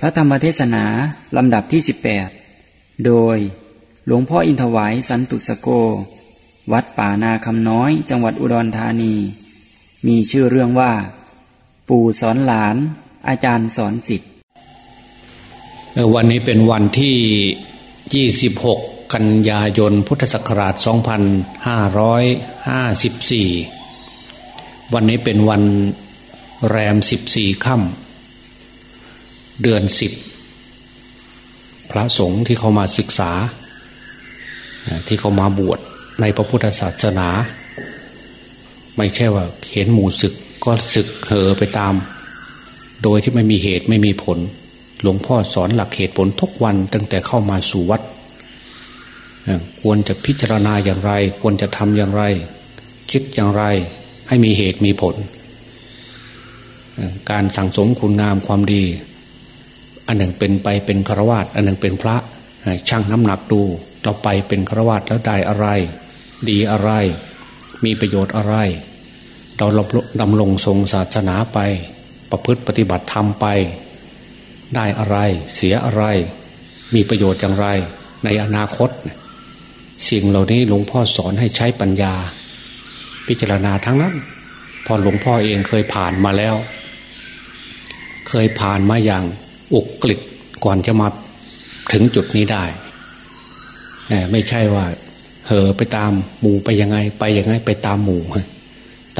พระธรรมเทศนา ลำดับที่ 18 โดยหลวงพ่ออินทวายสันตุสโก วัดป่านาคำน้อยจังหวัดอุดรธานี มีชื่อเรื่องว่า ปู่สอนหลาน อาจารย์สอนสิทธิ์วันนี้เป็นวันที่ 26 กันยายนพุทธศักราช 2554 วันนี้เป็นวันแรม 14 ค่ำ เดือน10พระสงฆ์ที่เขามาศึกษา ที่เขามาบวชในพระพุทธศาสนา ไม่ใช่ว่าเห็นหมู่ศึกก็ศึกเหอไปตาม โดยที่ไม่มีเหตุไม่มีผล หลวงพ่อสอนหลักเหตุผลทุกวันตั้งแต่เข้ามาสู่วัด ควรจะพิจารณาอย่างไร ควรจะทำอย่างไร คิดอย่างไร ให้มีเหตุมีผล การสั่งสมคุณงามความดี อันหนึ่งเป็นไปเป็นฆราวาสอันหนึ่งเป็นพระช่างน้ำหนักดูเราไปเป็นฆราวาสแล้วได้อะไร ดีอะไร มีประโยชน์อะไร เราดำรงทรงศาสนาไป ประพฤติปฏิบัติธรรมไป ได้อะไร เสียอะไร มีประโยชน์อย่างไร ในอนาคต สิ่งเหล่านี้หลวงพ่อสอนให้ใช้ปัญญา พิจารณาทั้งนั้น พอหลวงพ่อเองเคยผ่านมาแล้ว เคยผ่านมาอย่าง อุกฤษก่อนจะมาถึงจุดนี้ได้ไม่ใช่ว่า เหอไปตามหมู่ไปยังไง ไปยังไง ไปตามหมู่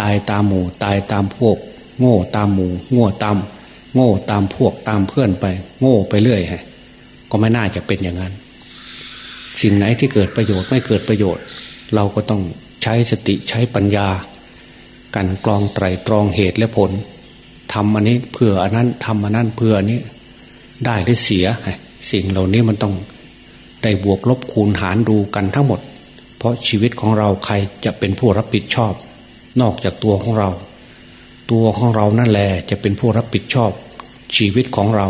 ตายตามหมู่ ตายตามพวก โง่ตามหมู่โง่ตาม โง่ตามพวกตามเพื่อนไป โง่ไปเรื่อยฮะก็ไม่น่าจะเป็นอย่างนั้น สิ่งไหนที่เกิดประโยชน์ไม่เกิดประโยชน์ เราก็ต้องใช้สติใช้ปัญญา กันกรองไตรตรองเหตุและผลทำอันนี้เพื่ออันนั้นทำอันนั้นเพื่ออันนี้ ได้หรือเสีย สิ่งเหล่านี้มันต้องได้บวกลบคูณหารดูกันทั้งหมด เพราะชีวิตของเราใครจะเป็นผู้รับผิดชอบ นอกจากตัวของเรา ตัวของเรานั่นแหละจะเป็นผู้รับผิดชอบ ชีวิตของเรา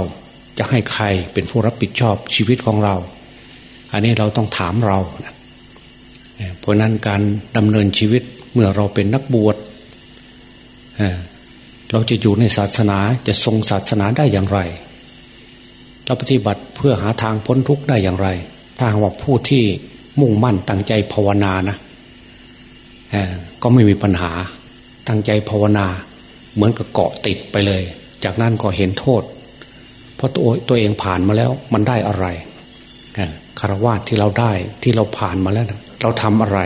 จะให้ใครเป็นผู้รับผิดชอบชีวิตของเรา อันนี้เราต้องถามเราเพราะนั้นการดำเนินชีวิตเมื่อเราเป็นนักบวชเราจะอยู่ในศาสนาจะทรงศาสนาได้อย่างไร เราปฏิบัติเพื่อหาทางพ้นทุกข์ได้อย่างไร ถ้าว่าผู้ที่มุ่งมั่นตั้งใจภาวนานะก็ไม่มีปัญหาตั้งใจภาวนา เหมือนกับเกาะติดไปเลย จากนั้นก็เห็นโทษ เพราะตัวตัวเองผ่านมาแล้วมันได้อะไรคารวะที่เราได้ที่เราผ่านมาแล้วเราทำอะไร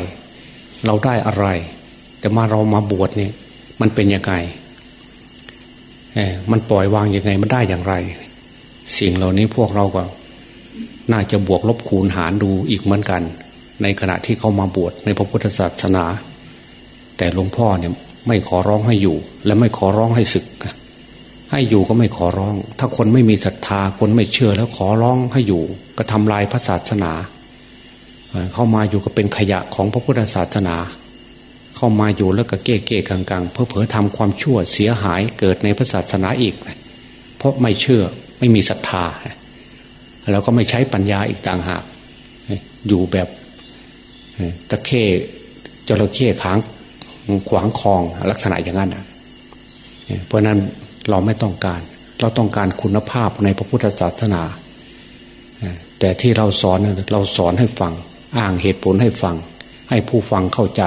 เราได้อะไร แต่มาเรามาบวชเนี่ย มันเป็นยังไงมันปล่อยวางยังไงมันได้อย่างไร สิ่งเหล่านี้พวกเราก็ น่าจะบวกลบคูณหารดูอีกเหมือนกัน ในขณะที่เขามาบวชในพระพุทธศาสนา แต่หลวงพ่อเนี่ยไม่ขอร้องให้อยู่ และไม่ขอร้องให้ศึก ให้อยู่ก็ไม่ขอร้อง ถ้าคนไม่มีศรัทธาคนไม่เชื่อแล้วขอร้องให้อยู่ ก็ทำลายพระศาสนา เข้ามาอยู่ก็เป็นขยะของพระพุทธศาสนา เข้ามาอยู่แล้วก็เก้เก้กังกังเพื่อเผลอทำความชั่วเสียหายเกิดในพระศาสนาอีก เพราะไม่เชื่อ ไม่มีศรัทธาแล้วก็ไม่ใช้ปัญญาอีกต่างหาก อยู่แบบตะเข้จระเข้ขางขวางคลองลักษณะอย่างนั้นเพราะนั้นเราไม่ต้องการ เราต้องการคุณภาพในพระพุทธศาสนา แต่ที่เราสอนเราสอนให้ฟัง อ้างเหตุผลให้ฟัง ให้ผู้ฟังเข้าใจ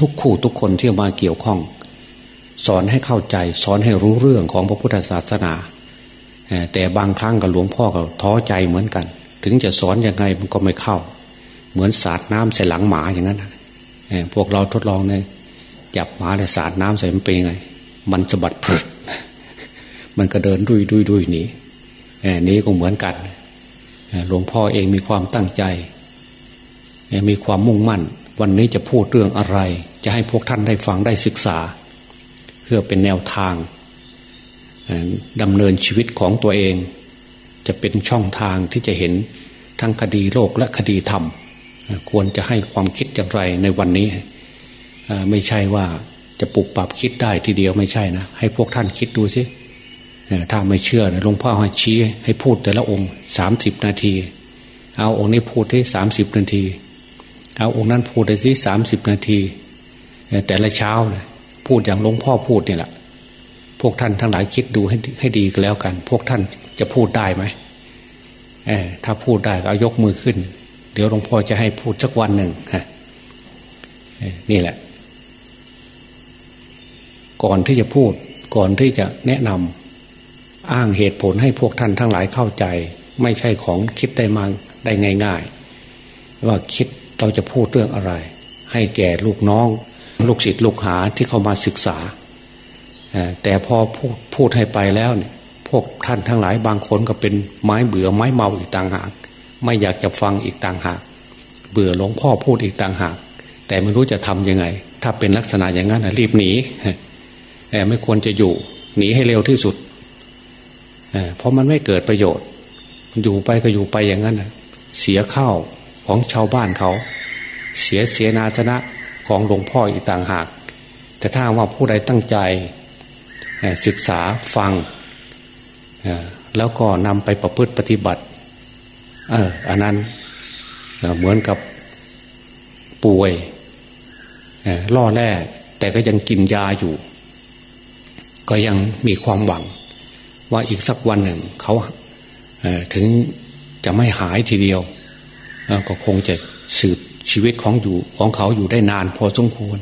ทุกคู่ทุกคนที่มาเกี่ยวข้อง สอนให้เข้าใจ สอนให้รู้เรื่องของพระพุทธศาสนา แต่บางครั้งกับหลวงพ่อก็ท้อใจเหมือนกัน ถึงจะสอนยังไงมันก็ไม่เข้า เหมือนสาดน้ำใส่หลังหมาอย่างนั้นพวกเราทดลองเนี่ยจับหมาเลยสาดน้ำใส่มันเป็นยังไง มันจะบัดพลุดมันก็เดินดุยดุยดุยหนีนี้ก็เหมือนกันหลวงพ่อเองมีความตั้งใจ มีความมุ่งมั่น วันนี้จะพูดเรื่องอะไร จะให้พวกท่านได้ฟังได้ศึกษา เพื่อเป็นแนวทาง ดำเนินชีวิตของตัวเอง จะเป็นช่องทางที่จะเห็นทั้งคดีโลกและคดีธรรม ควรจะให้ความคิดอย่างไรในวันนี้ ไม่ใช่ว่าจะปรับปรับคิดได้ทีเดียวไม่ใช่นะ ให้พวกท่านคิดดูสิถ้าไม่เชื่อหลวงพ่อให้ชี้ให้พูดแต่ละองค์สามสิบนาที เอาองค์นี้พูดได้สามสิบนาที เอาองค์นั้นพูดได้สิสามสิบนาที แต่ละเช้าพูดอย่างหลวงพ่อพูดนี่แหละ วกท่านทั้งหลายคิดดูให้ให้ดีก็แล้วกัน พวกท่านจะพูดได้ไหมถ้าพูดได้ก็เอายกมือขึ้น เดี๋ยวหลวงพ่อจะให้พูดสักวันหนึ่งฮะนี่แหละ ก่อนที่จะพูด ก่อนที่จะแนะนำอ้างเหตุผลให้พวกท่านทั้งหลายเข้าใจ ไม่ใช่ของคิดได้มาได้ง่าย ๆ ว่าคิดเราจะพูดเรื่องอะไร ให้แก่ลูกน้อง ลูกศิษย์ลูกหาที่เข้ามาศึกษา แต่พอพูดพูดให้ไปแล้วเนี่ย พวกท่านทั้งหลายบางคนก็เป็นไม้เบื่อไม้เมาอีกต่างหาก ไม่อยากจะฟังอีกต่างหาก เบื่อหลวงพ่อพูดอีกต่างหาก แต่ไม่รู้จะทํำยังไง ถ้าเป็นลักษณะอย่างนั้นรีบหนีแต่ไม่ควรจะอยู่ หนีให้เร็วที่สุดเพราะมันไม่เกิดประโยชน์ อยู่ไปก็อยู่ไปอย่างนั้นเสียข้าวของชาวบ้านเขา เสียเสียนาชนะของหลวงพ่ออีกต่างหาก แต่ถ้าว่าผู้ใดตั้งใจ ศึกษาฟังแล้วก็นำไปประพฤติปฏิบัติเอออันนั้นเหมือนกับป่วยล่อแร่แต่ก็ยังกินยาอยู่ ก็ยังมีความหวัง ว่าอีกสักวันหนึ่งเขาถึงจะไม่หายทีเดียว ก็คงจะสืบชีวิตของอยู่ของเขาอยู่ได้นานพอสมควร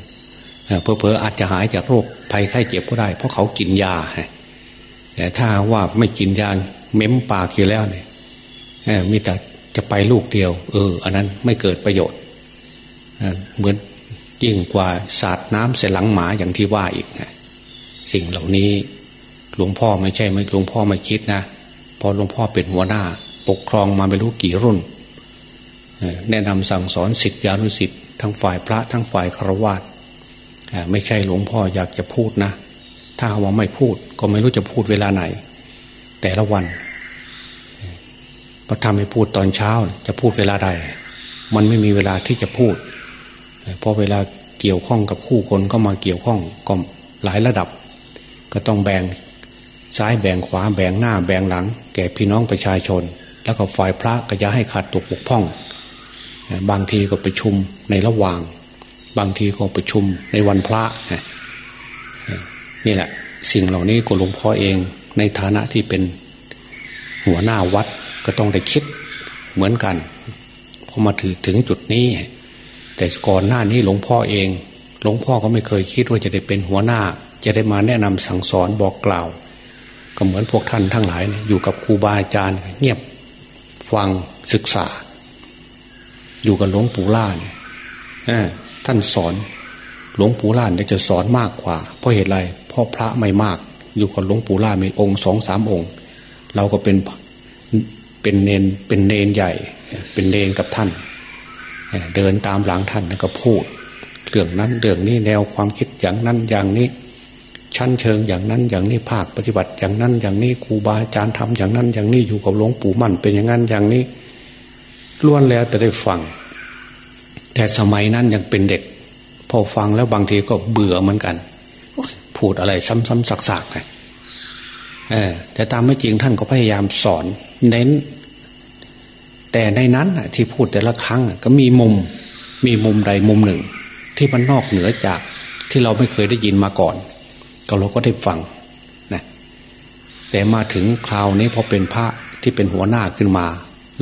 เพอเพออาจจะหายจากโรคภัยไข้เจ็บก็ได้ เพราะเขากินยาแต่ถ้าว่าไม่กินยาเม้มปากอยู่แล้วเนี่ยมีแต่จะไปลูกเดียว เออ อันนั้นไม่เกิดประโยชน์เหมือนยิ่งกว่าสาดน้ำใส่หลังหมาอย่างที่ว่าอีกสิ่งเหล่านี้หลวงพ่อไม่ใช่ไม่หลวงพ่อไม่คิดนะพอหลวงพ่อเป็นหัวหน้า ปกครองมาไม่รู้กี่รุ่น แนะนำสั่งสอนสิทธิานุสิทธิ์ทั้งฝ่ายพระทั้งฝ่ายฆรวาส ไม่ใช่หลวงพ่ออยากจะพูดนะ ถ้าว่าไม่พูดก็ไม่รู้จะพูดเวลาไหน แต่ละวันพอทำให้พูดตอนเช้าจะพูดเวลาใด มันไม่มีเวลาที่จะพูดเพราะเวลาเกี่ยวข้องกับคู่คนก็มาเกี่ยวข้องก็หลายระดับ ก็ต้องแบ่งซ้ายแบ่งขวาแบ่งหน้าแบ่งหลัง แก่พี่น้องประชาชน แล้วก็ฝ่ายพระก็จะให้ขาดตกบกพร่อง บางทีก็ไปชุมในระหว่าง บางทีก็ประชุมในวันพระนี่แหละ สิ่งเหล่านี้ก็หลวงพ่อเองในฐานะที่เป็นหัวหน้าวัดก็ต้องได้คิดเหมือนกันพอมาถือถึงจุดนี้ แต่ก่อนหน้านี้หลวงพ่อเอง หลวงพ่อก็ไม่เคยคิดว่าจะได้เป็นหัวหน้า จะได้มาแนะนำสั่งสอนบอกกล่าว ก็เหมือนพวกท่านทั้งหลายนี่ยอยู่กับครูบาอาจารย์ เงียบฟังศึกษา อยู่กับหลวงปู่ล่าเนี่ย ท่านสอนหลวงปู่ล่านจะสอนมากกว่า เพราะเหตุไรเพราะพระไม่มาก อยู่กับหลวงปู่ล่ามีองค์สองสามองค์ เราก็เป็นเป็นเนนเป็นเนนใหญ่ เป็นเนนกับท่าน เดินตามหลังท่านแล้วก็พูด เรื่องนั้นเรื่องนี้แนวความคิดอย่างนั้นอย่างนี้ ชั้นเชิงอย่างนั้นอย่างนี้ภาคปฏิบัติอย่างนั้นอย่างนี้ครูบาอาจารย์ทำอย่างนั้นอย่างนี้อยู่กับหลวงปู่มั่นเป็นอย่างนั้นอย่างนี้ล้วนแล้วแต่ได้ฟัง แต่สมัยนั้นยังเป็นเด็ก พอฟังแล้วบางทีก็เบื่อเหมือนกันพูดอะไรซ้ำๆซักๆไงแต่ตามไม่จริงท่านก็พยายามสอนเน้น แต่ในนั้นที่พูดแต่ละครั้งก็มีมุมมีมุมใดมุมหนึ่ง ที่มันนอกเหนือจากที่เราไม่เคยได้ยินมาก่อน ก็เราก็ได้ฟังนะแต่มาถึงคราวนี้พอเป็นพระที่เป็นหัวหน้าขึ้นมา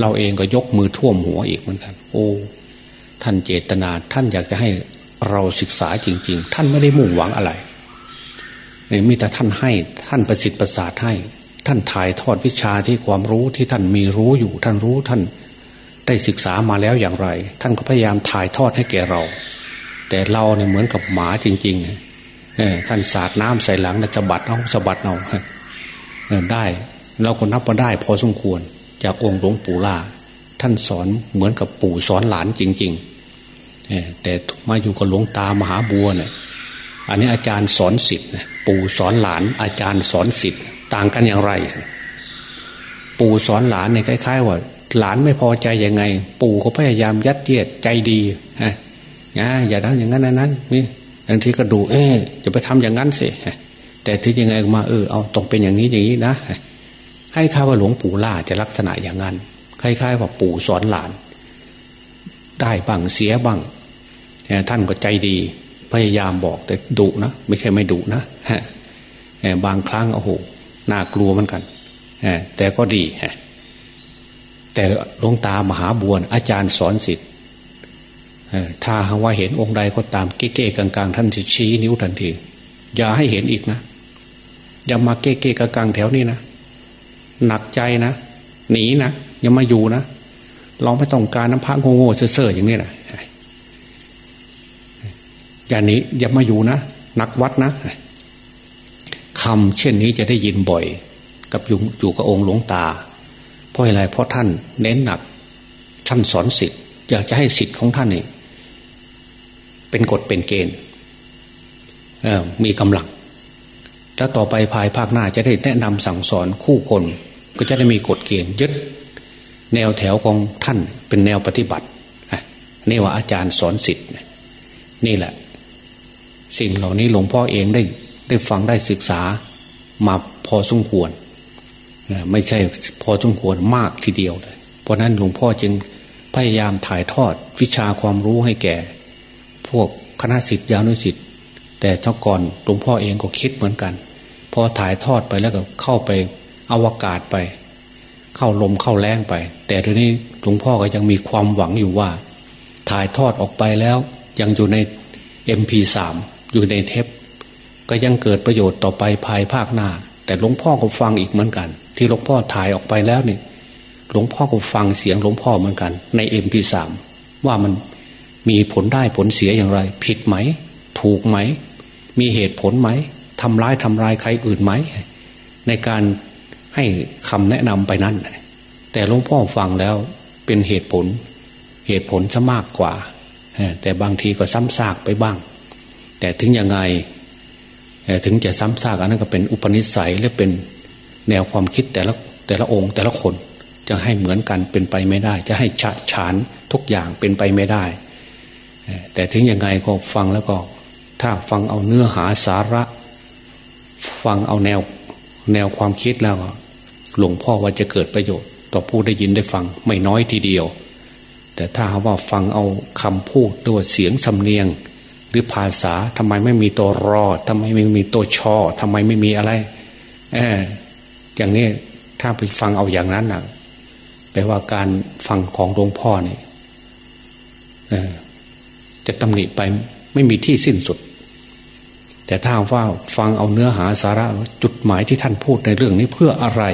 เราเองก็ยกมือท่วมหัวอีกเหมือนกัน โอ้ ท่านเจตนาท่านอยากจะให้เราศึกษาจริง ๆ ท่านไม่ได้มุ่งหวังอะไรมีแต่ท่านให้ท่านประสิทธิ์ประสาทให้ ท่านถ่ายทอดวิชาที่ความรู้ที่ท่านมีรู้อยู่ ท่านรู้ท่านได้ศึกษามาแล้วอย่างไร ท่านก็พยายามถ่ายทอดให้แก่เรา แต่เราเนี่ยเหมือนกับหมาจริงๆท่านสาดน้ำใส่หลังแล้วจะบัดเอาสะบัดเอาได้ เราก็นับว่าได้พอสมควร จากองค์หลวงปู่ล่าท่านสอนเหมือนกับปู่สอนหลานจริง ๆ แต่มาอยู่กับหลวงตามหาบัวเนี่ยอันนี้อาจารย์สอนสิทธิ์ปู่สอนหลาน อาจารย์สอนสิทธิ์ต่างกันอย่างไร ปู่สอนหลานเนี่ยคล้าย ๆ ว่า หลานไม่พอใจยังไง ปู่ก็พยายามยัดเยียดใจดีฮะอย่าทำอย่างนั้นนั้นนี่บางทีก็ดูเอ๊จะไปทำอย่างนั้นสิแต่ที่ยังไงมาเออเอาต้องเป็นอย่างนี้อย่างนี้นะคล้ายๆว่าหลวงปู่ล่าจะลักษณะอย่างนั้นคล้ายๆว่าปู่สอนหลาน ได้บังเสียบัง ท่านก็ใจดี พยายามบอกแต่ดุนะไม่ใช่ไม่ดุนะบางครั้งโอ้โหน่ากลัวเหมือนกันแต่ก็ดีแต่หลวงตามหาบวนอาจารย์สอนสิทธิ์ถ้าหาว่าเห็นองค์ใดก็ตามเก๊ๆกลางๆ ท่านจะชี้นิ้วทันที อย่าให้เห็นอีกนะ อย่ามาเก๊ๆกลางๆแถวนี้นะหนักใจนะหนีนะอย่ามาอยู่นะเราไม่ต้องการน้ำพระโง่ๆเซ่อๆอย่างนี้นะ อย่านี้อย่ามาอยู่นะนักวัดนะคำเช่นนี้จะได้ยินบ่อย กับอยู่อยู่กับองค์หลวงตา เพราะอะไรเพราะท่านเน้นหนักท่านสอนสิทธิ์อยากจะให้สิทธิ์ของท่านนี่เป็นกฎเป็นเกณฑ์มีกำลังแล้วต่อไปภายภาคหน้าจะได้แนะนำสั่งสอนคู่คน ก็จะได้มีกฎเกณฑ์ยึด แนวแถวของท่านเป็นแนวปฏิบัตินี่ว่าอาจารย์สอนสิทธิ์นี่แหละ สิ่งเหล่านี้หลวงพ่อเองได้ได้ฟังได้ศึกษามาพอสมควรไม่ใช่พอสมควรมากทีเดียวเลย เพราะนั้นหลวงพ่อจึงพยายามถ่ายทอดวิชาความรู้ให้แก่ พวกคณะสิทธิยานุสิทธิ์แต่เจ้าก่อนหลวงพ่อเองก็คิดเหมือนกัน พอถ่ายทอดไปแล้วก็เข้าไปอวกาศไป เข้าลมเข้าแรงไป แต่ทีนี้หลวงพ่อก็ยังมีความหวังอยู่ว่า ถ่ายทอดออกไปแล้วยังอยู่ใน MP3 อยู่ในเทปก็ยังเกิดประโยชน์ต่อไปภายภาคหน้า แต่หลวงพ่อก็ฟังอีกเหมือนกัน ที่หลวงพ่อถ่ายออกไปแล้วนี่หลวงพ่อก็ฟังเสียงหลวงพ่อเหมือนกัน ในเอ็มพีสามว่ามันมีผลได้ผลเสียอย่างไร ผิดไหม ถูกไหม มีเหตุผลไหมทำร้ายทำลายใครอื่นไหม ในการให้คำแนะนำไปนั้น แต่หลวงพ่อฟังแล้วเป็นเหตุผล เหตุผลจะมากกว่า แต่บางทีก็ซ้ำซากไปบ้าง แต่ถึงยังไงถึงจะซ้ำซากอันนั้นก็เป็นอุปนิสัยและเป็นแนวความคิดแต่ละแต่ละองค์ แต่ละคนจะให้เหมือนกันเป็นไปไม่ได้ จะให้ฉะฉานทุกอย่างเป็นไปไม่ได้ แต่ถึงยังไงก็ฟังแล้วก็ ถ้าฟังเอาเนื้อหาสาระ ฟังเอาแนวแนวความคิดแล้วหลวงพ่อว่าจะเกิดประโยชน์ ต่อผู้ได้ยินได้ฟังไม่น้อยทีเดียว แต่ถ้าว่าฟังเอาคำพูดด้วยเสียงสำเนียง หรือภาษาทำไมไม่มีตัวรอทำไมไม่มีตัวชอทำไมไม่มีอะไรเอออย่างนี้ถ้าไปฟังเอาอย่างนั้นนะแปลว่าการฟังของหลวงพ่อเนี่ยจะตำหนิไปไม่มีที่สิ้นสุด แต่ถ้าว่าฟังเอาเนื้อหาสาระจุดหมายที่ท่านพูดในเรื่องนี้เพื่ออะไร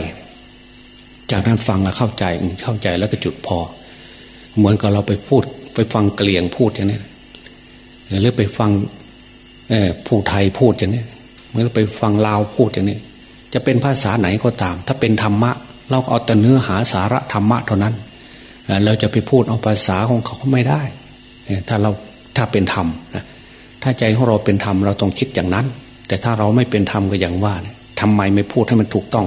จากนั้นฟังแล้วเข้าใจเข้าใจแล้วก็จุดพอ เหมือนกับเราไปพูด ไปฟังเกลียงพูดอย่างนี้ หรือไปฟังผู้ไทยพูดอย่างนี้เหมือนไปฟังลาวพูดอย่างนี้จะเป็นภาษาไหนก็ตาม ถ้าเป็นธรรมะ เราเอาแต่เนื้อหาสาระธรรมะเท่านั้นเราจะไปพูดเอาภาษาของเขาไม่ได้ถ้าเราถ้าเป็นธรรมนะถ้าใจของเราเป็นธรรมเราต้องคิดอย่างนั้น แต่ถ้าเราไม่เป็นธรรมก็อย่างว่าทำไมไม่พูดให้มันถูกต้อง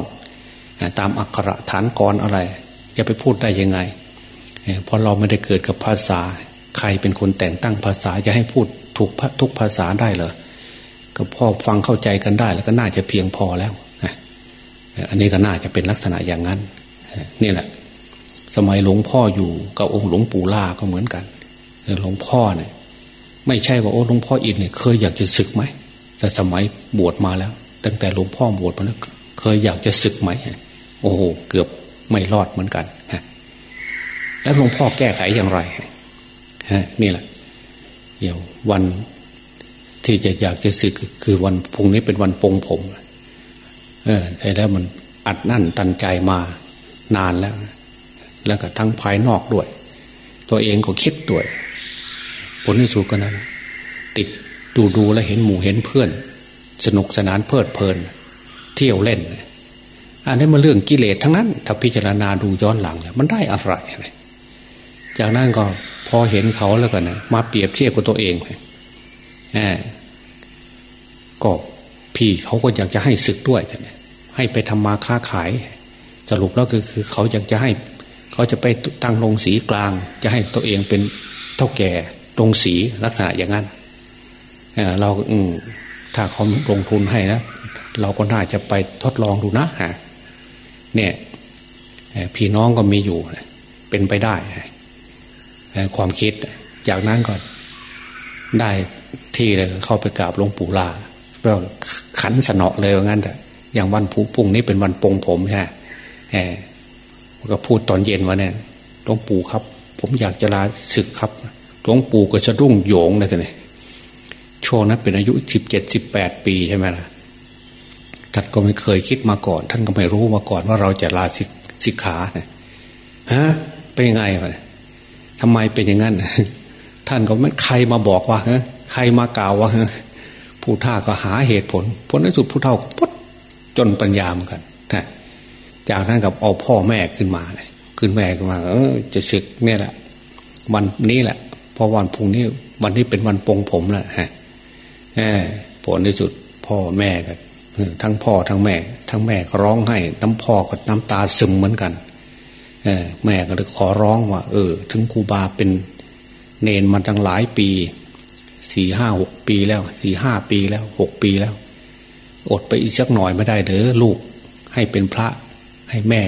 ตามอักขระฐานกรอะไร จะไปพูดได้ยังไงเพราะเราไม่ได้เกิดกับภาษา ใครเป็นคนแต่งตั้งภาษาจะให้พูดถูกทุกภาษาได้เหรอก็พอฟังเข้าใจกันได้ แล้วก็น่าจะเพียงพอแล้วอันนี้ก็น่าจะเป็นลักษณะอย่างนั้นนี่แหละ สมัยหลวงพ่ออยู่กับองค์หลวงปู่ล่าก็เหมือนกันหลวงพ่อเนี่ยไม่ใช่ว่าโอ้หลวงพ่ออินเนี่ยเคยอยากจะศึกไหมแต่สมัยบวชมาแล้ว ตั้งแต่หลวงพ่อบวชมาแล้วเคยอยากจะศึกไหมโอ้โหเกือบไม่รอดเหมือนกันแล้วหลวงพ่อแก้ไขอย่างไร นี่แหละเดี๋ยววันที่จะอยากจะศึกคือวันพรุ่งนี้เป็นวันปงผม เออใช่แล้วมันอัดนั่นตันใจมานานแล้ว แล้วก็ทั้งภายนอกด้วย ตัวเองก็คิดด้วย ผลที่สุดก็นั้น ติดดูดูแลเห็นหมู่เห็นเพื่อน สนุกสนานเพลิดเพลิน เที่ยวเล่น อันนี้มันเรื่องกิเลสทั้งนั้น ถ้าพิจารณาดูย้อนหลังแล้วมันได้อะไร จากนั้นก็พอเห็นเขาแล้วกันนะมาเปรียบเทียบกับตัวเองอก็พี่เขาก็อยากจะให้ศึกด้วยให้ไปทำมาค้าขาย สรุปแล้วก็คือเขาอยากจะให้ เขาจะไปตั้งโรงสีกลาง จะให้ตัวเองเป็นเท่าแก่โรงสีลักษณะอย่างนั้นเราอืถ้าเขาลงทุนให้นะเราก็น่าจะไปทดลองดูนะฮะเนี่ยพี่น้องก็มีอยู่ เป็นไปได้ ความคิด จากนั้นก็ได้ที่เลยเข้าไปกราบหลวงปู่ลาก็ขันสนอเลยว่างั้นแต่อย่างวันผูพุ่งนี้เป็นวันปงผมใช่แหมก็พูดตอนเย็นว่าเนี่ยหลวงปู่ครับ ผมอยากจะลาศึกครับหลวงปู่ก็จะรุ่งโยงเลยท่านนี่ช่วงนั้นเป็นอายุสิบเจ็ดสิบแปดปีใช่ไหมล่ะท่านก็ไม่เคยคิดมาก่อน ท่านก็ไม่รู้มาก่อนว่าเราจะลาสิกขาเนี่ยฮะเป็นยังไงวะ ทำไมเป็นอย่างนั้นท่านก็ไม่ใครมาบอกว่าฮะใครมากล่าวว่าฮะผู้ท่าก็หาเหตุผลผลในสุดผู้เท่าพุทจนปัญญาเหมือนกันนะจากนั้นกับเอาพ่อแม่ขึ้นมาเลยขึ้นแม่ขึ้นมาเออจะศึกเนี่ยแหละ วันนี้แหละพอวันพุ่งนี้ วันนี้เป็นวันปงผมแหละฮะผลในสุดพ่อแม่กันทั้งพ่อทั้งแม่ ทั้งแม่ก็ร้องให้ น้ำพ่อก็น้ำตาซึมเหมือนกัน แม่ก็เลยขอร้องว่า เออ ถึงครูบาเป็นเนนมาตั้งหลายปีสี่ห้าหกปีแล้วสี่ห้าปีแล้วหกปีแล้ว อดไปอีกสักหน่อยไม่ได้เด้อลูกให้เป็นพระให้แม่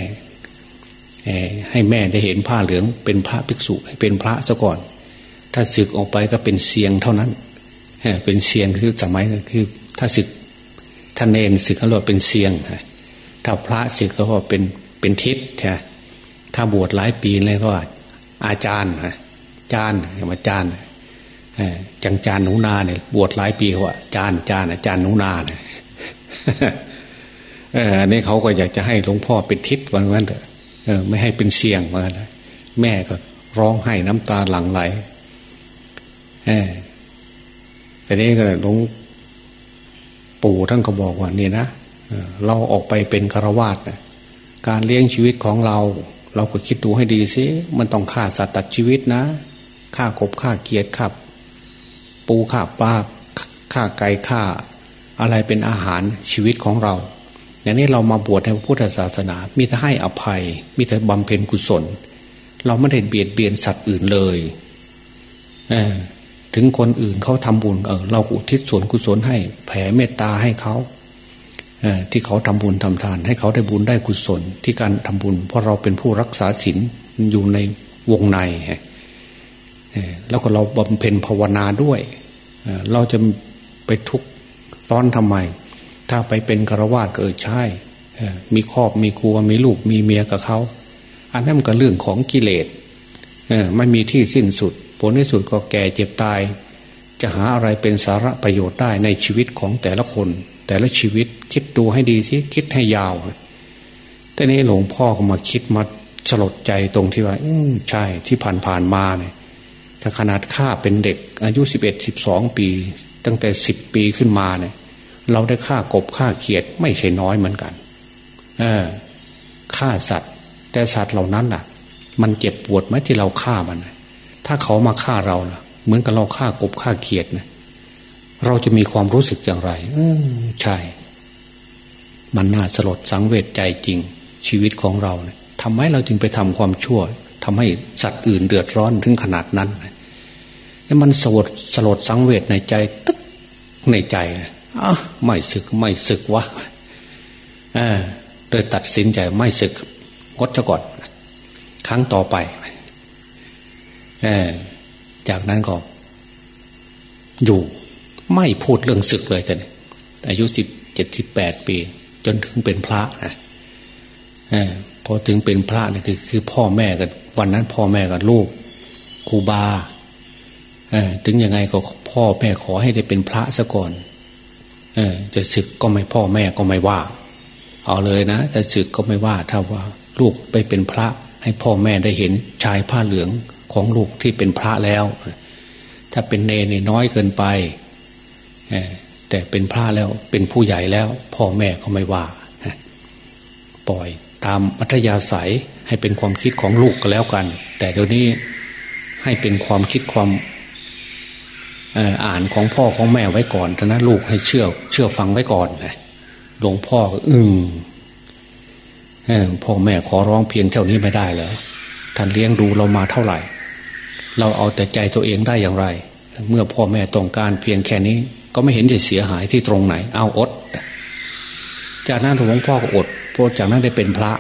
ให้แม่ได้เห็นผ้าเหลือง เป็นพระภิกษุให้เป็นพระซะก่อน ถ้าศึกออกไปก็เป็นเสียงเท่านั้นเป็นเสียงคือสมัยคือ ถ้าศึกท่านเนนศึกเขาเรียกเป็นเสียงถ้าพระศึกเขาบอกเป็นเป็นทิศใช่ ถ้าบวชหลายปีเลยก็อาจารย์จานมาจานจังจานหนูนาเนี่ยบวชหลายปีเขาว่าจานจานอาจารย์หนูนาเนี่ยอันนี้เขาก็อยากจะให้หลวงพ่อเป็นทิศวันนั้นเถอะไม่ให้เป็นเสียงว่าแม่ก็ร้องไห้น้ำตาหลั่งไหลแต่นี้ก็หลวงปู่ท่านก็บอกว่านี่นะเราออกไปเป็นคาวาสการเลี้ยงชีวิตของเรา เราก็คิดดูให้ดีสิมันต้องฆ่าสัตว์ตัดชีวิตนะฆ่ากบฆ่าเกียรติขับปูฆ่าปลาฆ่าไก่ฆ่า อะไรเป็นอาหารชีวิตของเราอย่างนี้เรามาบวชในพระพุทธศาสนา มีแต่ให้อภัย มีแต่บำเพ็ญกุศล เราไม่ได้เบียดเบียนสัตว์อื่นเลยเถึงคนอื่นเขาทำบุญเออเราอุทิศส่วนกุศลให้ แผ่เมตตาให้เขา ที่เขาทำบุญทำทาน ให้เขาได้บุญได้กุศล ที่การทำบุญ เพราะเราเป็นผู้รักษาศีลอยู่ในวงใน แล้วก็เราบำเพ็ญภาวนาด้วย เราจะไปทุกข์ร้อนทำไม ถ้าไปเป็นกระวาดก็เออใช่ มีครอบมีครัวมีลูกมีเมียกับเขา อันนั้นก็เรื่องของกิเลสไม่มีที่สิ้นสุด ผลที่สุดก็แก่เจ็บตาย จะหาอะไรเป็นสาระประโยชน์ได้ในชีวิตของแต่ละคน แต่ละชีวิตคิดดูให้ดีสิคิดให้ยาวแต่นี้หลวงพ่อก็มาคิดมาสลดใจตรงที่ว่า อืใช่ที่ผ่านผ่านมาเนี่ยถ้าขนาดข้าเป็นเด็ก อายุสิบเอ็ดสิบสองปี ตั้งแต่สิบปีขึ้นมาเนี่ย เราได้ฆ่ากบฆ่าเขียดไม่ใช่น้อยเหมือนกัน เออฆ่าสัตว์ แต่สัตว์เหล่านั้นน่ะ มันเจ็บปวดไหมที่เราฆ่ามัน ถ้าเขามาฆ่าเราล่ะ เหมือนกับเราฆ่ากบฆ่าเขียดนะ เราจะมีความรู้สึกอย่างไรอใช่ มันน่าสลดสังเวชใจจริง ชีวิตของเราเนี่ยทำไมเราจึงไปทำความชั่วทำให้สัตว์อื่นเดือดร้อนถึงขนาดนั้นนี่มันสลดสลดสังเวชในใจตึ๊กในใจอะไม่ศึกไม่ศึกวะเลยตัดสินใจไม่ศึกงดจะก่อนครั้งต่อไปจากนั้นก็อยู่ ไม่พูดเรื่องศึกเลยแต่อายุสิบเจ็ดสิบแปดปี จนถึงเป็นพระนะพอถึงเป็นพระนี่คือคือพ่อแม่กันวันนั้นพ่อแม่กับลูกครูบาถึงยังไงก็พ่อแม่ขอให้ได้เป็นพระซะก่อนจะศึกก็ไม่พ่อแม่ก็ไม่ว่า เอาเลยนะจะศึกก็ไม่ว่าถ้าว่า ลูกไปเป็นพระ ให้พ่อแม่ได้เห็นชายผ้าเหลืองของลูกที่เป็นพระแล้ว ถ้าเป็นเนนี่น้อยเกินไป แต่เป็นพระแล้วเป็นผู้ใหญ่แล้ว พ่อแม่ก็ไม่ว่าปล่อยตามอัธยาศัยให้เป็นความคิดของลูกก็แล้วกัน แต่เดี๋ยวนี้ให้เป็นความคิดความอ่านของพ่อของแม่ไว้ก่อนทนะลูกให้เชื่อ เชื่อฟังไว้ก่อนหลวงพ่ออึ้งพ่อแม่ขอร้องเพียงเท่านี้ไม่ได้เหรอท่านเลี้ยงดูเรามาเท่าไหร่ เราเอาแต่ใจตัวเองได้อย่างไร เมื่อพ่อแม่ต้องการเพียงแค่นี้ ก็ไม่เห็นจะเสียหายที่ตรงไหน เอาอด จากนั้นหลวงพ่อก็อดพอจากนั้นได้เป็นพระ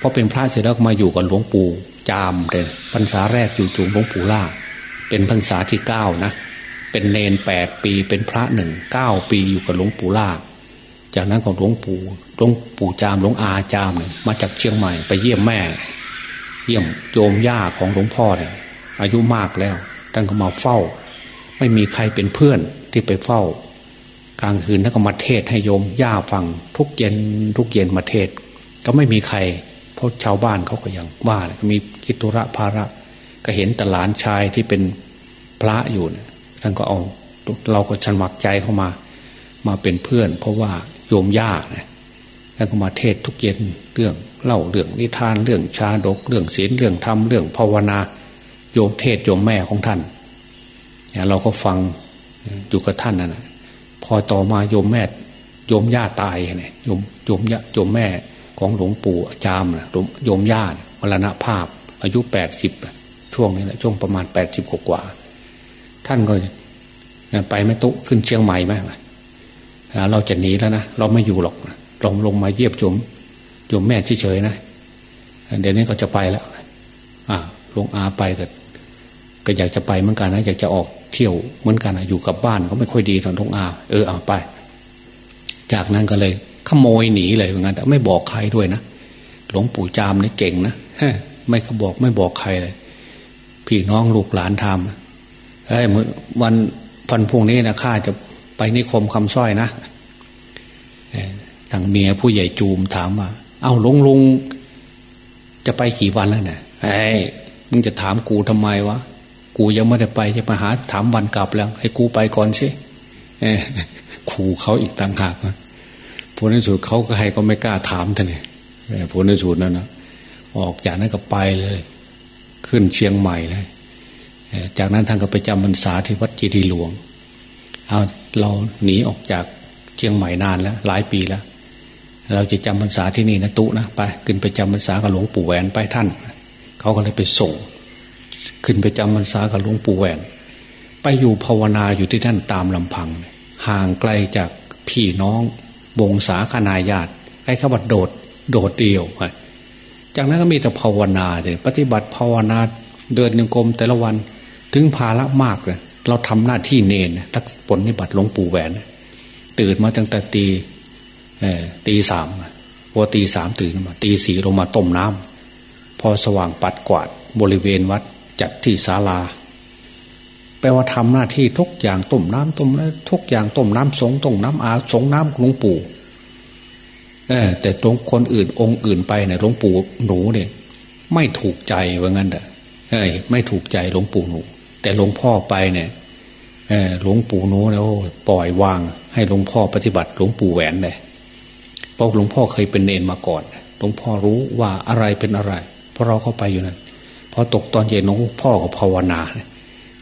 พอเป็นพระเสร็จแล้วมาอยู่กับหลวงปู่จามเลยพรรษาแรกอยู่จูงหลวงปู่ล่า เป็นพรรษาที่เก้านะ เป็นเนนแปดปีเป็นพระหนึ่งเก้าปีอยู่กับหลวงปู่ล่า จากนั้นก็หลวงปู่หลวงปู่จามหลวงอาจามเนี่ยมาจากเชียงใหม่ไปเยี่ยมแม่ เยี่ยมโยมย่าของหลวงพ่อเนี่ยอายุมากแล้วท่านก็มาเฝ้า ไม่มีใครเป็นเพื่อน ที่ไปเฝ้ากลางคืนท่านก็มาเทศให้โยมย่าฟังทุกเย็นทุกเย็นมาเทศ ก็ไม่มีใครเพราะชาวบ้านเขาก็ยังว่ามีกิตุระภาระ ก็เห็นแต่หลานชายที่เป็นพระอยู่นี่ยท่านก็เอาเราก็สมัครใจเข้ามา มาเป็นเพื่อน เพราะว่าโยมย่าเนี่ยท่านก็มาเทศทุกเย็นเรื่องเล่าเรื่องนิทานเรื่องชาดก เรื่องศีลเรื่องธรรมเรื่องภาวนา โยมเทศโยมแม่ของท่านเนี่ยเราก็ฟัง อยู่กับท่านนั่นพอต่อมาโยมแม่โยมย่าตายเนี่ยโยมโยมย่าโยมแม่ของหลวงปู่อาจารย์นะโยมย่ามรณภาพ อายุแปดสิบช่วงนี้แหละช่วงประมาณแปดสิบกว่า ท่านก็ไปไม่ตุขึ้นเชียงใหม่ไหมเราจะหนีแล้วนะเราไม่อยู่หรอกลงลงมาเยียบโยมโยมแม่เฉยๆนะเดี๋ยวนี้ก็จะไปแล้วอ่าลงอาไปก็ก็อยากจะไปเหมือนกันนะอยากจะออก เที่ยวเหมือนกันอยู่กับบ้านก็ไม่ค่อยดีตอนลงอาเออเอาไป จากนั้นก็เลย ขโมยหนีเลยเหมือนกันไม่บอกใครด้วยนะหลวงปู่จามนี่เก่งนะไม่เขบอกไม่บอกใครเลย พี่น้องลูกหลานทำเอ้ยวันพันพรุ่งนี้นะข้าจะไปนิคมคำสร้อยนะทางเมียผู้ใหญ่จูมถามว่า เอาลุงลุงจะไปกี่วันแล้วเนี่ยไอ้มึงจะถามกูทำไมวะ กูยังไม่ได้ไปจะมาหาถามวันกลับแล้ว ให้กูไปก่อนสิขู่เขาอีกต่างหากนะผลในสุดเขาก็ให้ก็ไม่กล้าถามท่านเนี่ยผลในสุดนั่นนะออกจากนั้นก็ไปเลย ขึ้นเชียงใหม่เลยจากนั้นท่านก็ไปจำพรรษาที่วัดจีดีหลวงเอาเราหนีออกจากเชียงใหม่นานแล้ว หลายปีแล้ว เราจะจำพรรษาที่นี่นะตุนะไปขึ้นไปจำพรรษากับหลวงปู่แหวนไปท่าน เขาก็เลยไปส่ง ขึ้นไปจำพรรษากับหลวงปู่แหวน ไปอยู่ภาวนาอยู่ที่ท่านตามลำพัง ห่างไกลจากพี่น้องวงศาคณาญาติให้ขบัดโดดโดดเดียวจากนั้นก็มีแต่ภาวนาเลยปฏิบัติภาวนาเดินยังกรมแต่ละวัน ถึงภาระมากเลยเราทำหน้าที่เนนทักผลนิบัติหลวงปู่แหวน ตื่นมาตั้งแต่ตีตีสามพอตีสามตื่นมาตีสี่ลงมาต้มน้ำพอสว่างปัดกวาดบริเวณวัด จัดที่ศาลา แปลว่าทำหน้าที่ทุกอย่างต้มน้ำต้มทุกอย่างต้มน้ำสงต้มน้ำอาสงน้ำหลวงปู่แต่ตรงคนอื่นองค์อื่นไปเนี่ยหลวงปู่หนูเนี่ย ไม่ถูกใจว่างั้นเด้อไม่ถูกใจหลวงปู่หนู แต่หลวงพ่อไปเนี่ยหลวงปู่หนูเนี่ยปล่อยวาง ให้หลวงพ่อปฏิบัติหลวงปู่แหวนเลยเพราะหลวงพ่อเคยเป็นเนนมาก่อน หลวงพ่อรู้ว่าอะไรเป็นอะไร เพราะเราเข้าไปอยู่นั้น พอตกตอนเย็นหลวงพ่อก็ภาวนา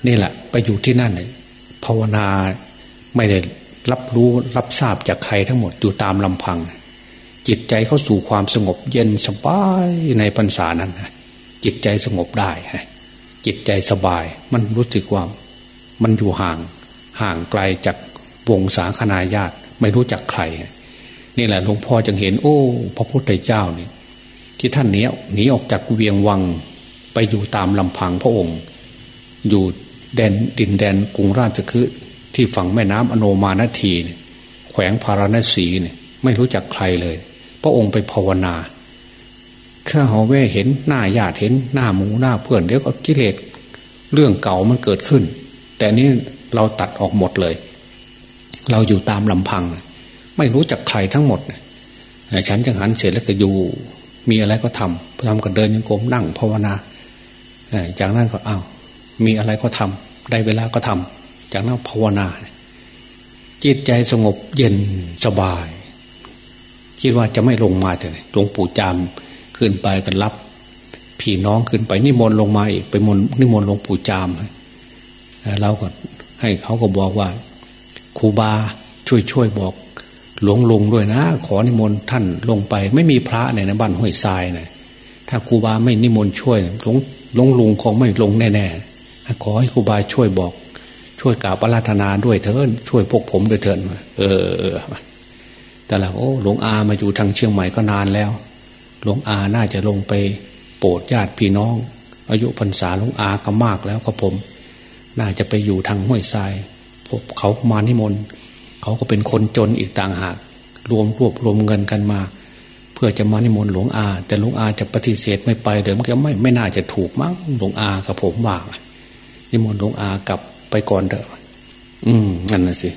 นี่แหละ ไปอยู่ที่นั่นเลยภาวนาไม่ได้รับรู้รับทราบจากใครทั้งหมดอยู่ตามลำพัง จิตใจเข้าสู่ความสงบเย็นสบายในพรรษานั้นจิตใจสงบได้จิตใจสบาย มันรู้สึกว่ามันอยู่ห่างห่างไกลจากวงสาคนาญาติไม่รู้จักใคร นี่แหละหลวงพ่อจึงเห็น โอ้ พระพุทธเจ้านี่ที่ท่านเนี้ยหนีออกจากเวียงวัง ไปอยู่ตามลำพังพระองค์ อยู่แดนดินแดนกรุงราชคฤห์ที่ฝั่งแม่น้ำอโนมานทีเนี่ยแขวงพาราณสีเนี่ยไม่รู้จักใครเลย พระองค์ไปภาวนาข้าหอแว่เห็นหน้าญาติเห็นหน้าหมูหน้าเพื่อนเดี๋ยวก็กิเลสเรื่องเก่ามันเกิดขึ้น แต่นี้เราตัดออกหมดเลย เราอยู่ตามลำพัง ไม่รู้จักใครทั้งหมดฉันจังหันเสร็จแล้วก็อยู่ มีอะไรก็ทำทำก็เดินยังกรมนั่งภาวนา จากนั้นก็อ้าวมีอะไรก็ทำได้เวลาก็ทำจากนั้นภาวนา จิตใจสงบเย็นสบาย คิดว่าจะไม่ลงมาเลยหลวงปู่จามขึ้นไปกันรับพี่น้องขึ้นไปนิมนต์ลงมาอีกไปมนนิมนต์หลวงปู่จามเราก็ให้เขาก็บอกว่าครูบาช่วยช่วยบอก หลวงลุงด้วยนะ ขอนิมนต์ท่านลงไป ไม่มีพระในบ้านห้วยทรายนะถ้าครูบาไม่นิมนต์ช่วยหลวง หลวงลุงคงไม่ลงแน่ๆขอให้ครูบาช่วยบอก ช่วยกราบอาราธนาด้วยเถินช่วยพวกผมด้วยเถินเออแต่ละโอ้หลวงอามาอยู่ทางเชียงใหม่ก็นานแล้ว หลวงอาน่าจะลงไปโปรดญาติพี่น้อง อายุพรรษาหลวงอาก็มากแล้วก็ผม น่าจะไปอยู่ทางห้วยทรายพวกเขามานิมนต์เขาก็เป็นคนจนอีกต่างหาก รวมรวบรวมเงินกันมา พื่อจะมานิมนต์หลวงอา แต่หลวงอาจะปฏิเสธไม่ไปเดี๋ยวมันก็ไม่ไม่น่าจะถูกมั้งหลวงอากับผมว่านิมนต์หลวงอากลับไปก่อนเถอะอืมนั่นน่ะสิ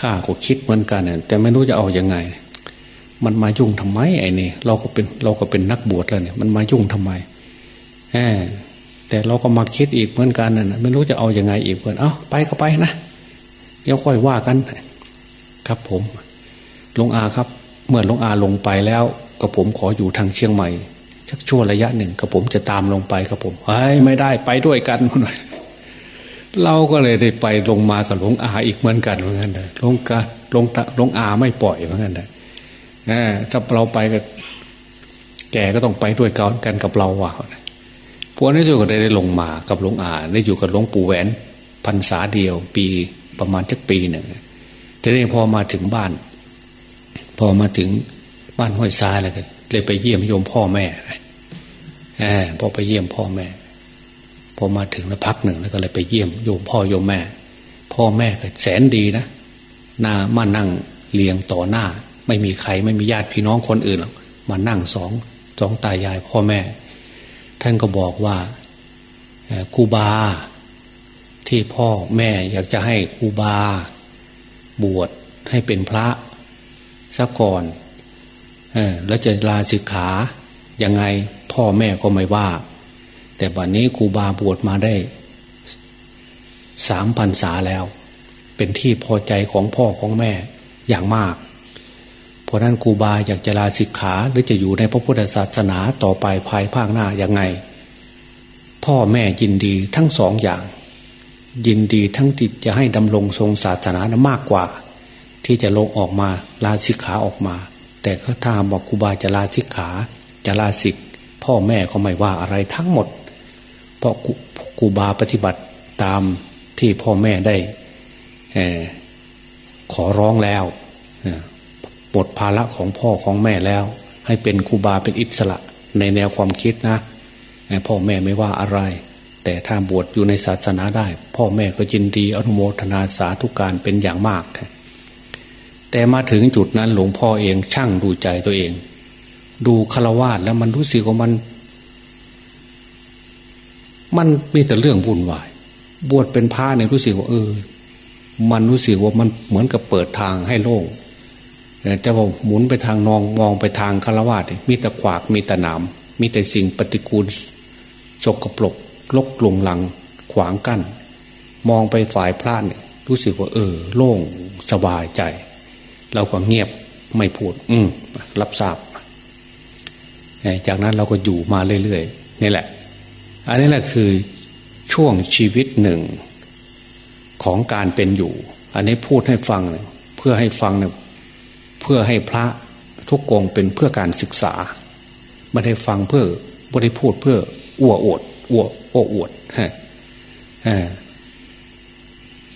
ข้าก็คิดเหมือนกันเนี่ยแต่ไม่รู้จะเอาอยัางไง มันมายุ่งทำไม ไอ้นี่ เราก็เป็นเราก็เป็นนักบวชแล้วเนี่ย มันมายุ่งทำไมแหมแต่เราก็มาคิดอีกเหมือนกันน่ะไม่รู้จะเอาอยัางไงอีกเหมือนเอ้าไปก็ไปนะเดี๋ยวค่อยว่ากัน ครับผมลงอาครับ เมื่อลงอาลงไปแล้ว ก็ผมขออยู่ทางเชียงใหม่ชักชั่วระยะหนึ่งก็ผมจะตามลงไปครับผมเฮ้ยไม่ได้ไปด้วยกันหน่อยเราก็เลยได้ไปลงมากับหลวงอาอีกเหมือนกันเหมือนกันเลยหลวงกาหลวงตาหลวงอาไม่ปล่อยเหมือนกันเลยถ้าเราไปก็แกก็ต้องไปด้วยกันกับเราว่ะพวกนี้จุก็ได้ลงมากับหลวงอาได้อยู่กับหลวงปู่แหวนพรรษาเดียว ปีประมาณสักปีหนึ่งทีนี้พอมาถึงบ้าน พอมาถึง บ้านห้วยทรายแล้วก็เลยไปเยี่ยมโยมพ่อแม่พอไปเยี่ยมพ่อแม่ พอมาถึงแล้วพักหนึ่งแล้วก็เลยไปเยี่ยมโยมพ่อโยมแม่ พ่อแม่ก็แสนดีนะหน้ามานั่งเลียงต่อหน้า ไม่มีใครไม่มีญาติพี่น้องคนอื่นหรอกมานั่งสองสองตายายพ่อแม่ ท่านก็บอกว่าครูบา ที่พ่อแม่อยากจะให้ครูบา บวชให้เป็นพระสักก่อน แล้วจะลาสิกขายังไงพ่อแม่ก็ไม่ว่า แต่บัดนนี้ครูบาบวชมาได้สามพันษาแล้ว เป็นที่พอใจของพ่อของแม่อย่างมาก เพราะนั้นครูบาอยากจะลาสิกขาหรือจะอยู่ในพระพุทธศาสนาต่อไปภายภาคหน้ายังไง พ่อแม่ยินดีทั้งสองอย่าง ยินดีทั้งที่จะให้ดำรงทรงศาสนานมากกว่า ที่จะลงออกมาลาสิกขาออกมา แต่ถ้าบอกครูบาจะลาสิกขาจะลาสิก พ่อแม่ก็ไม่ว่าอะไรทั้งหมด เพราะกูบาปฏิบัติตามที่พ่อแม่ได้ขอร้องแล้วปลดภาระของพ่อของแม่แล้ว ให้เป็นครูบาเป็นอิสระในแนวความคิดนะพ่อแม่ไม่ว่าอะไร แต่ถ้าบวชอยู่ในศาสนาได้ พ่อแม่ก็ยินดีอนุโมทนาสาธุการเป็นอย่างมาก แต่มาถึงจุดนั้นหลวงพ่อเองช่างดูใจตัวเอง ดูคารวาสแล้วมันรู้สึกว่ามัน มันมีแต่เรื่องวุ่นวาย บวชเป็นพระเนี่ยรู้สึกว่า เออ มันรู้สึกว่ามันเหมือนกับเปิดทางให้โล่งแต่ว่าหมุนไปทางนองมองไปทางคารวะมีแต่ขวากมีแต่หนามมีแต่สิ่งปฏิกูลสกปรกลกลงหลัง ขวางกัน้นมองไปฝ่ายพระเนี่ยรู้สึกว่า เออ โล่งสบายใจ เราก็เงียบไม่พูด อืมรับทราบ จากนั้นเราก็อยู่มาเรื่อยๆนี่แหละ อันนี้แหละคือช่วงชีวิตหนึ่งของการเป็นอยู่ อันนี้พูดให้ฟังเพื่อให้ฟังเนี่ยเพื่อให้พระทุกกองเป็นเพื่อการศึกษาไม่ได้ฟังเพื่อไม่ได้พูดเพื่ออ้วอวดอ้วโอ้อวดฮะ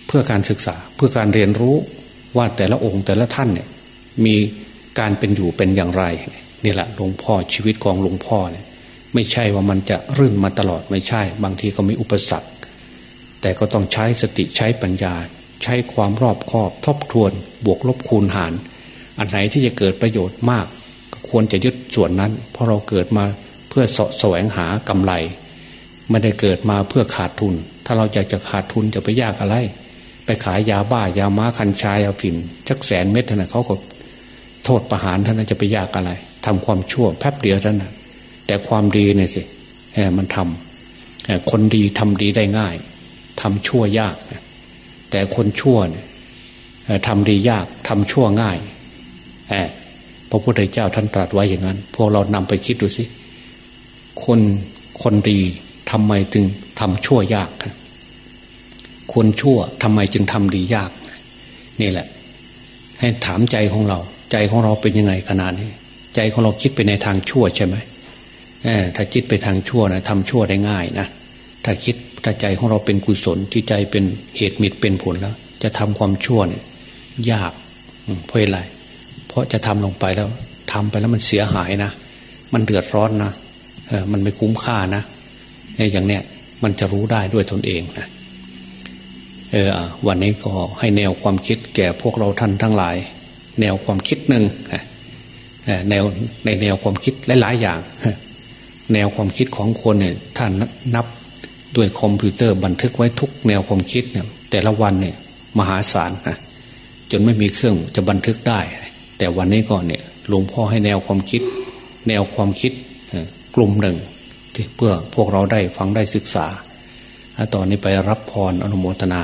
เพื่อการศึกษาเพื่อการเรียนรู้ ว่าแต่ละองค์แต่ละท่านเนี่ยมีการเป็นอยู่เป็นอย่างไรนี่แหละหลวงพ่อชีวิตของหลวงพ่อเนี่ยไม่ใช่ว่ามันจะรื่นมาตลอดไม่ใช่ บางทีก็มีอุปสรรค แต่ก็ต้องใช้สติใช้ปัญญา ใช้ความรอบคอบทบทวน บวกลบคูณหาร อันไหนที่จะเกิดประโยชน์มาก ก็ควรจะยึดส่วนนั้น เพราะเราเกิดมาเพื่อสแสวงหากำไร ไม่ได้เกิดมาเพื่อขาดทุน ถ้าเราอยากจะขาดทุนจะไปยากอะไร ไปขายยาบ้ายาม้าคันชายยาฝิ่นจักแสนเม็ดเท่านั้นเขาก็โทษประหารท่านจะไปยากอะไรทำความชั่วแป๊บเดียวเท่านั้นแต่ความดีเนี่ยสิมันทำคนดีทำดีได้ง่ายทำชั่วยาก แต่คนชั่วเนี่ยทำดียากทำชั่วง่ายพระพุทธเจ้าท่านตรัสไว้อย่างนั้น พวกเรานำไปคิดดูสิคนคนดีทำไมจึงทำชั่วยากค คนชั่วทำไมจึงทำดียาก นี่แหละ ให้ถามใจของเรา ใจของเราเป็นยังไงขนาดนี้ ใจของเราคิดไปในทางชั่วใช่ไหมถ้าคิดไปทางชั่วนะทำชั่วได้ง่ายนะถ้าคิดถ้าใจของเราเป็นกุศลที่ใจเป็นเหตุมิตรเป็นผลแล้ว จะทำความชั่วเนี่ย ยากเพราะอะไรเพราะจะทำลงไปแล้วทำไปแล้วมันเสียหายนะมันเดือดร้อนนะเออมันไม่คุ้มค่านะอย่างเนี้ยมันจะรู้ได้ด้วยตนเองนะ เออวันนี้ก็ให้แนวความคิดแก่พวกเราท่านทั้งหลาย แนวความคิดหนึ่งแนวในแนวความคิดหลายๆอย่าง แนวความคิดของคนเนี่ยท่านนับด้วยคอมพิวเตอร์บันทึกไว้ทุกแนวความคิดเนี่ยแต่ละวันเนี่ยมหาศาลนะจนไม่มีเครื่องจะบันทึกได้ แต่วันนี้ก่อนเนี่ยหลวงพ่อให้แนวความคิด แนวความคิดกลุ่มหนึ่งที่เพื่อพวกเราได้ฟังได้ศึกษา ตอนนี้ไปรับพรอนุโมทนา